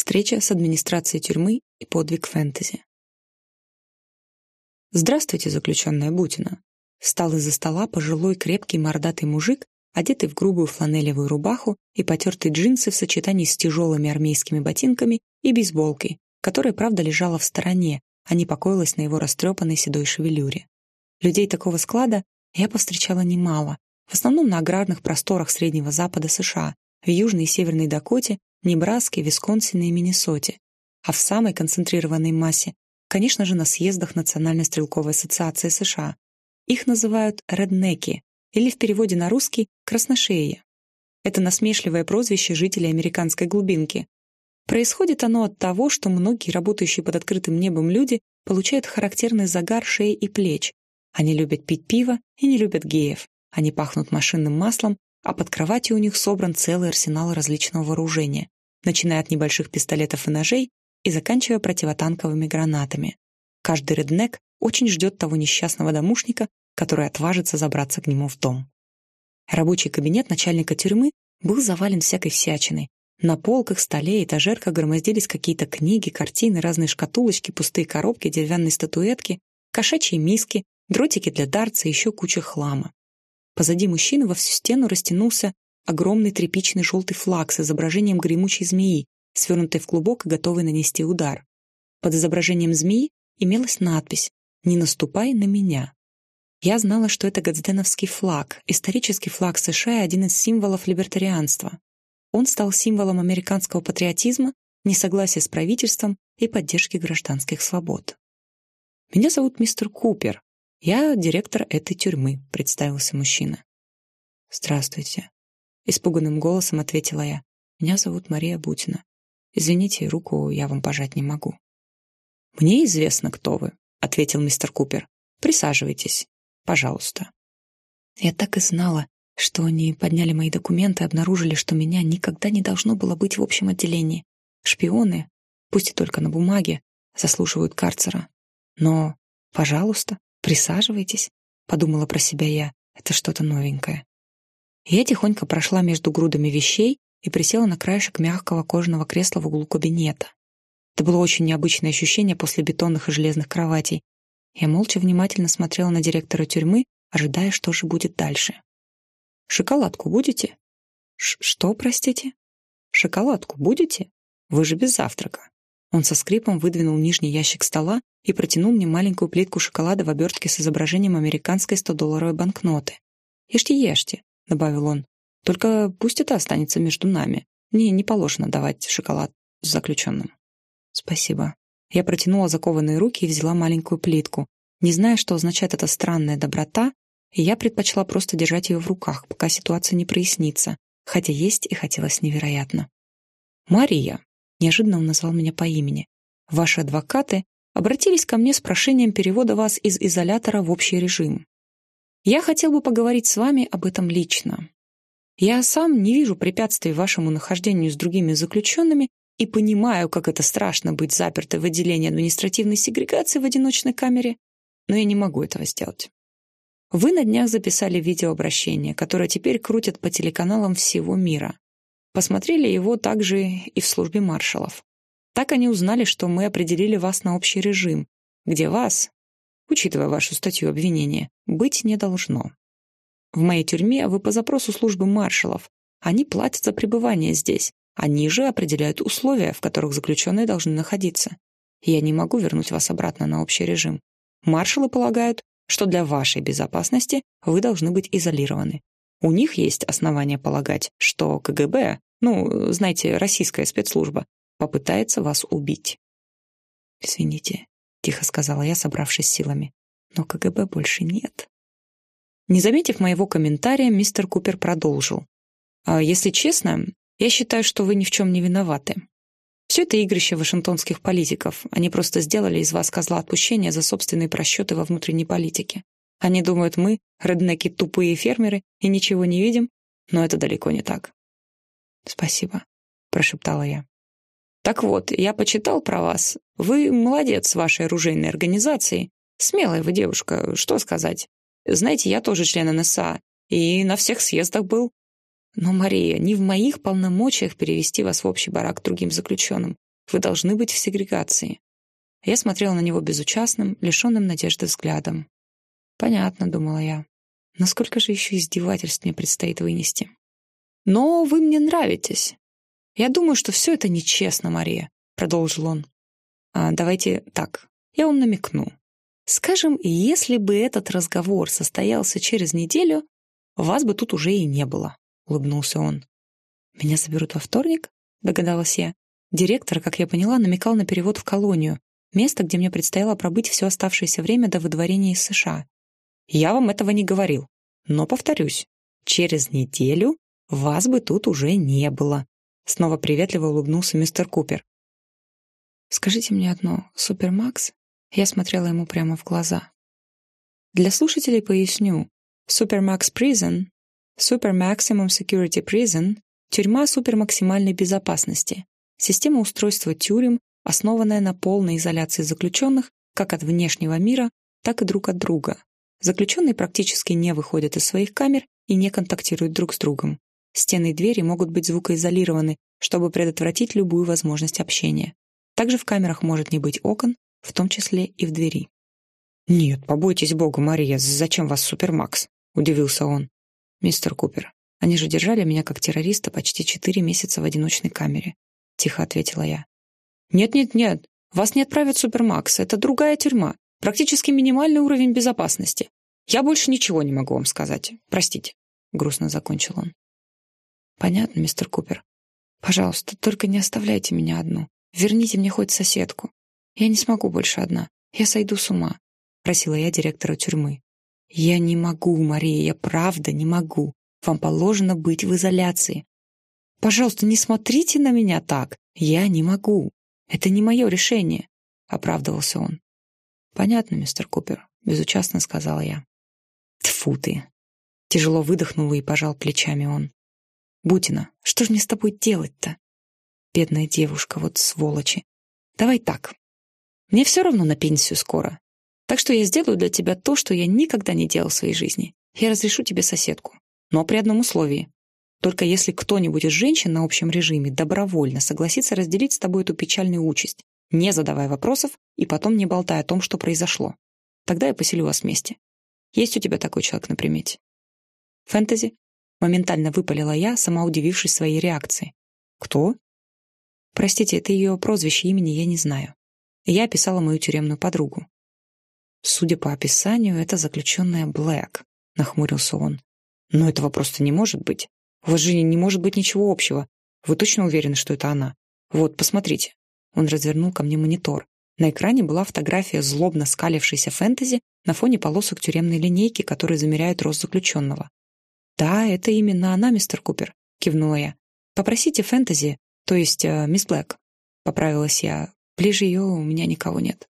Встреча с администрацией тюрьмы и подвиг фэнтези. «Здравствуйте, заключенная Бутина!» Встал из-за стола пожилой крепкий мордатый мужик, одетый в грубую фланелевую рубаху и потертые джинсы в сочетании с тяжелыми армейскими ботинками и бейсболкой, которая, правда, лежала в стороне, а не покоилась на его растрепанной седой шевелюре. Людей такого склада я повстречала немало, в основном на аграрных просторах Среднего Запада США, в Южной и Северной Дакоте, Небраске, Висконсине и Миннесоте, а в самой концентрированной массе, конечно же, на съездах Национальной стрелковой ассоциации США. Их называют «реднеки» или в переводе на русский «красношеи». Это насмешливое прозвище жителей американской глубинки. Происходит оно от того, что многие работающие под открытым небом люди получают характерный загар шеи и плеч. Они любят пить пиво и не любят геев. Они пахнут машинным маслом, а под кроватью у них собран целый арсенал различного вооружения, начиная от небольших пистолетов и ножей и заканчивая противотанковыми гранатами. Каждый реднек очень ждет того несчастного домушника, который отважится забраться к нему в дом. Рабочий кабинет начальника тюрьмы был завален всякой всячиной. На полках, столе, этажерках громоздились какие-то книги, картины, разные шкатулочки, пустые коробки, деревянные статуэтки, кошачьи миски, дротики для дарца и еще куча хлама. Позади мужчины во всю стену растянулся огромный тряпичный желтый флаг с изображением гремучей змеи, свернутой в клубок и готовой нанести удар. Под изображением змеи имелась надпись «Не наступай на меня». Я знала, что это Гацденовский флаг, исторический флаг США и один из символов либертарианства. Он стал символом американского патриотизма, несогласия с правительством и поддержки гражданских свобод. «Меня зовут мистер Купер. Я директор этой тюрьмы», — представился мужчина. «Здравствуйте», — испуганным голосом ответила я. «Меня зовут Мария Бутина. Извините, руку я вам пожать не могу». «Мне известно, кто вы», — ответил мистер Купер. «Присаживайтесь. Пожалуйста». Я так и знала, что они подняли мои документы и обнаружили, что меня никогда не должно было быть в общем отделении. Шпионы, пусть и только на бумаге, заслуживают карцера. Но, пожалуйста, присаживайтесь, подумала про себя я. Это что-то новенькое. Я тихонько прошла между грудами вещей и присела на краешек мягкого кожаного кресла в углу кабинета. Это было очень необычное ощущение после бетонных и железных кроватей, я молча внимательно смотрела на директора тюрьмы, ожидая, что же будет дальше. «Шоколадку будете?» Ш «Что, простите?» «Шоколадку будете? Вы же без завтрака». Он со скрипом выдвинул нижний ящик стола и протянул мне маленькую плитку шоколада в обертке с изображением американской 100-долларовой банкноты. «Ешьте, ешьте», — добавил он. «Только пусть это останется между нами. Мне не положено давать шоколад заключенным». «Спасибо», я протянула закованные руки и взяла маленькую плитку. Не зная, что означает эта странная доброта, я предпочла просто держать ее в руках, пока ситуация не прояснится, хотя есть и хотелось невероятно. «Мария», — неожиданно он назвал меня по имени, «ваши адвокаты обратились ко мне с прошением перевода вас из изолятора в общий режим. Я хотел бы поговорить с вами об этом лично. Я сам не вижу препятствий вашему нахождению с другими заключенными и понимаю, как это страшно быть запертой в отделении административной сегрегации в одиночной камере, но я не могу этого сделать. Вы на днях записали видеообращение, которое теперь крутят по телеканалам всего мира. Посмотрели его также и в службе маршалов. Так они узнали, что мы определили вас на общий режим, где вас, учитывая вашу статью обвинения, быть не должно. В моей тюрьме вы по запросу службы маршалов. Они платят за пребывание здесь, они же определяют условия, в которых заключенные должны находиться. Я не могу вернуть вас обратно на общий режим. Маршалы полагают, что для вашей безопасности вы должны быть изолированы. У них есть основания полагать, что КГБ, ну, знаете, российская спецслужба, попытается вас убить. «Извините», — тихо сказала я, собравшись силами, «но КГБ больше нет». Не заметив моего комментария, мистер Купер продолжил. «А если честно, я считаю, что вы ни в чем не виноваты. Все это игрище вашингтонских политиков. Они просто сделали из вас козла отпущения за собственные просчеты во внутренней политике. Они думают, мы, реднеки, тупые фермеры, и ничего не видим, но это далеко не так. «Спасибо», — прошептала я. «Так вот, я почитал про вас. Вы молодец с вашей оружейной организацией. Смелая вы девушка, что сказать. Знаете, я тоже член НСА, и на всех съездах был. Но, Мария, не в моих полномочиях перевести вас в общий барак другим заключенным. Вы должны быть в сегрегации. Я смотрела на него безучастным, лишенным надежды взглядом. «Понятно», — думала я. «Насколько же еще издевательств мне предстоит вынести?» «Но вы мне нравитесь. Я думаю, что все это нечестно, Мария», — продолжил он. А, «Давайте так, я вам намекну. Скажем, если бы этот разговор состоялся через неделю, вас бы тут уже и не было», — улыбнулся он. «Меня заберут во вторник?» — догадалась я. Директор, как я поняла, намекал на перевод в колонию, место, где мне предстояло пробыть все оставшееся время до выдворения из США. Я вам этого не говорил. Но, повторюсь, через неделю вас бы тут уже не было. Снова приветливо улыбнулся мистер Купер. «Скажите мне одно, Супермакс?» Я смотрела ему прямо в глаза. Для слушателей поясню. Supermax Prison, Super Maximum Security Prison — тюрьма супермаксимальной безопасности, система устройства тюрем, основанная на полной изоляции заключенных как от внешнего мира, так и друг от друга. Заключенные практически не выходят из своих камер и не контактируют друг с другом. Стены и двери могут быть звукоизолированы, чтобы предотвратить любую возможность общения. Также в камерах может не быть окон, в том числе и в двери. «Нет, побойтесь Бога, Мария, зачем вас Супермакс?» — удивился он. «Мистер Купер, они же держали меня как террориста почти четыре месяца в одиночной камере», — тихо ответила я. «Нет-нет-нет, вас не отправят Супермакс, это другая тюрьма, практически минимальный уровень безопасности. Я больше ничего не могу вам сказать, простите», — грустно закончил он. «Понятно, мистер Купер. Пожалуйста, только не оставляйте меня одну. Верните мне хоть соседку. Я не смогу больше одна. Я сойду с ума», — просила я директора тюрьмы. «Я не могу, Мария, я правда не могу. Вам положено быть в изоляции. Пожалуйста, не смотрите на меня так. Я не могу. Это не мое решение», — оправдывался он. «Понятно, мистер Купер», — безучастно сказала я. Тфу ты!» Тяжело выдохнул и пожал плечами он. «Бутина, что же мне с тобой делать-то?» «Бедная девушка, вот сволочи. Давай так. Мне все равно на пенсию скоро. Так что я сделаю для тебя то, что я никогда не делал в своей жизни. Я разрешу тебе соседку. Но при одном условии. Только если кто-нибудь из женщин на общем режиме добровольно согласится разделить с тобой эту печальную участь, не задавая вопросов и потом не болтая о том, что произошло. Тогда я поселю вас вместе. Есть у тебя такой человек на примете? Фэнтези? Моментально выпалила я, сама удивившись своей реакции. Кто? Простите, это ее прозвище, имени я не знаю. Я описала мою тюремную подругу. Судя по описанию, это заключенная Блэк, нахмурился он. Но этого просто не может быть. У вас же не может быть ничего общего. Вы точно уверены, что это она? Вот, посмотрите. Он развернул ко мне монитор. На экране была фотография злобно скалившейся фэнтези на фоне полосок тюремной линейки, которые замеряют рост заключенного. «Да, это именно она, мистер Купер», — кивнула я. «Попросите фэнтези, то есть э, мисс Блэк». Поправилась я. Ближе ее у меня никого нет.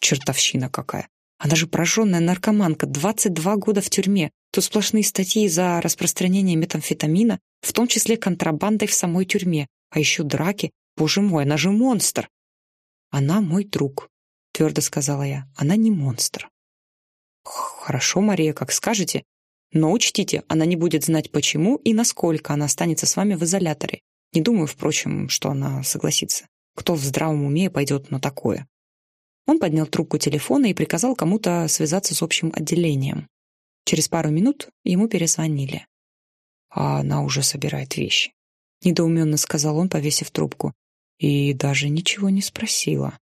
Чертовщина какая. Она же прожженная наркоманка, 22 года в тюрьме. Тут сплошные статьи за распространение метамфетамина, в том числе контрабандой в самой тюрьме. А еще драки. Боже мой, она же монстр. Она мой друг, твердо сказала я. Она не монстр. Хорошо, Мария, как скажете. Но учтите, она не будет знать, почему и насколько она останется с вами в изоляторе. Не думаю, впрочем, что она согласится. Кто в здравом уме пойдет на такое? Он поднял трубку телефона и приказал кому-то связаться с общим отделением. Через пару минут ему перезвонили. «А она уже собирает вещи», — недоуменно сказал он, повесив трубку. И даже ничего не спросила.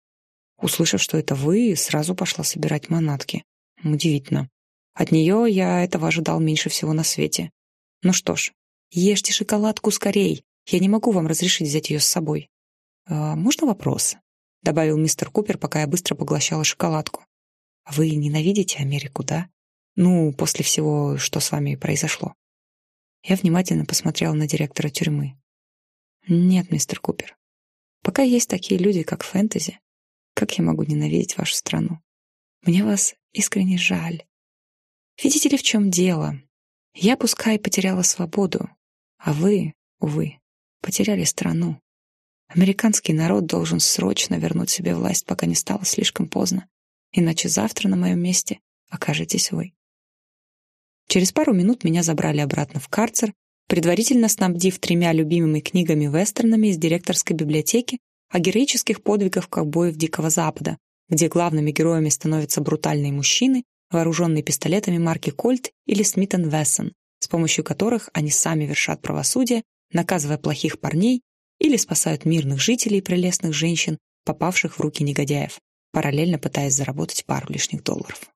Услышав, что это вы, сразу пошла собирать манатки. Удивительно. От нее я этого ожидал меньше всего на свете. Ну что ж, ешьте шоколадку скорей. Я не могу вам разрешить взять ее с собой. А, можно вопрос? — добавил мистер Купер, пока я быстро поглощала шоколадку. «А вы ненавидите Америку, да? Ну, после всего, что с вами произошло». Я внимательно посмотрела на директора тюрьмы. «Нет, мистер Купер. Пока есть такие люди, как Фэнтези, как я могу ненавидеть вашу страну? Мне вас искренне жаль. Видите ли, в чем дело? Я, пускай, потеряла свободу, а вы, увы, потеряли страну. Американский народ должен срочно вернуть себе власть, пока не стало слишком поздно. Иначе завтра на моем месте окажетесь вы. Через пару минут меня забрали обратно в карцер, предварительно снабдив тремя любимыми книгами-вестернами из директорской библиотеки, о героических подвигах ковбоев Дикого Запада, где главными героями становятся брутальные мужчины, вооруженные пистолетами марки Кольт или Смит Вессон, с помощью которых они сами вершат правосудие, наказывая плохих парней или спасают мирных жителей и прелестных женщин, попавших в руки негодяев, параллельно пытаясь заработать пару лишних долларов.